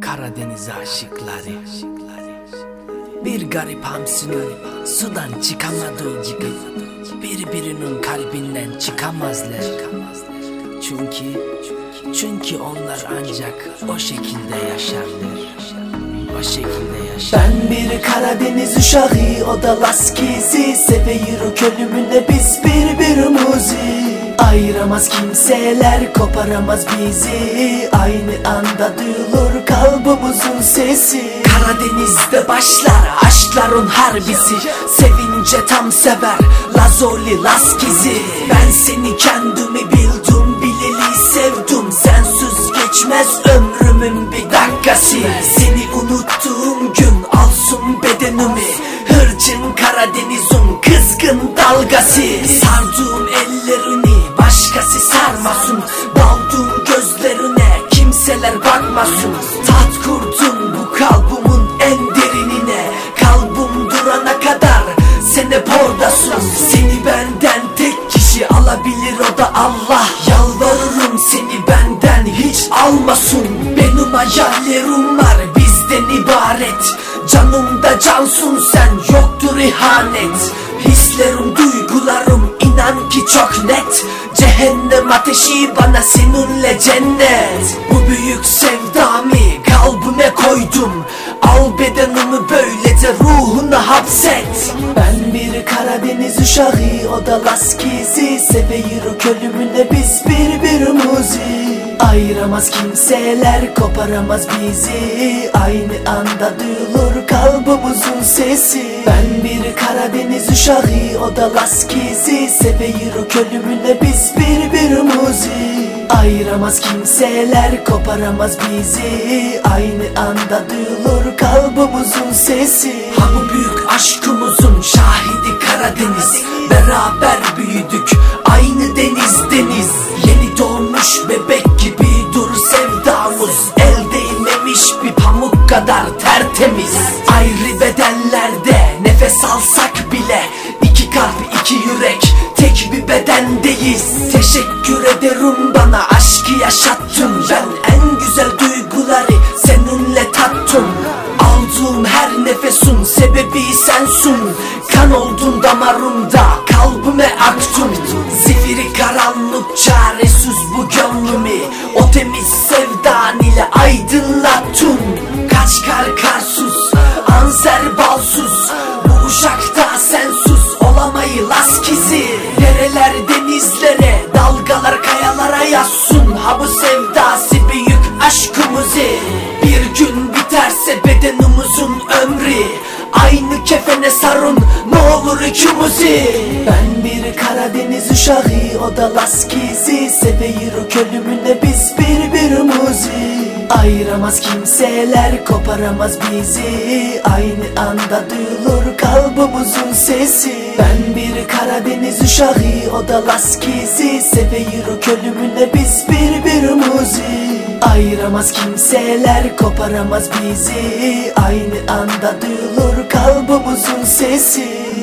Karadeniz aşıkları. Bir garip hamsinin sudan çıkamadığı gibi Birbirinin kalbinden çıkamazlar. Çünkü çünkü onlar ancak o şekilde yaşarlar. O şekilde yaşar. Ben bir Karadeniz uşağı o da laskizi Seveyirik ölümüne biz birbirimizi Ayıramaz kimseler koparamaz bizi. Aynı anda duyulur kalbimizin sesi. Karadeniz'de başlar aşkların harbisi Sevince tam sever Lazoli Laskizi. Ben seni kendimi kişi alabilir o da Allah. Yalvarırım seni benden hiç almasın. Benim hayallerim var bizden ibaret. Canımda cansın sen yoktur ihanet. Hislerim duygularım inan ki çok net. Cehennem ateşi bana seninle cennet. Bu büyük sevdamı kalbime koydum? Al bedenimi böylece ruhuna hapset. Ben Karadeniz uşağı o da laskizi. Seveyirik ölümüne biz birbirimizi Ayıramaz kimseler koparamaz bizi. Aynı anda duyulur kalbimizin sesi. Ben bir Karadeniz uşağı o da laskizi. Seveyirik ölümüne biz birbirimizi Ayıramaz kimseler koparamaz bizi. Aynı anda duyulur kalbimizin sesi. Ha bu büyük aşkımızın şahidi Karadeniz. Beraber büyüdük aynı deniz deniz Yeni doğmuş bebek gibi dur sevdamız. El değmemiş bir pamuk kadar tertemiz. Ayrı bedenlerde nefes alsak bile iki kalp iki yürek tek bir bedendeyiz. Teşekkür ederim bana aşkı yaşattın. Ben sensin Kan oldun damarımda kalbime aktın. Zifiri karanlık çaresiz bu gönlümü. O temiz sevdan ile aydınlattın. Kaç kar karsuz anser balsuz Bu uşakta sensiz olamayı laskizi Dereler denizlere dalgalar kayalara yazsın Ha bu sevdası büyük aşkımızı. Bir gün biterse bedenimizin ömrü Aynı kefene sarın ne olur ikimizi Ben bir Karadeniz uşağı o da laskizi. Seveyirik ölümüne biz birbirimizi. Ayıramaz kimseler koparamaz bizi. Aynı anda duyulur kalbimizin sesi. Ben bir Karadeniz uşağı o da laskizi. Seveyirik ölümüne biz birbirimizi Ayıramaz kimseler koparamaz bizi. Aynı anda duyulur kalbimizin sesi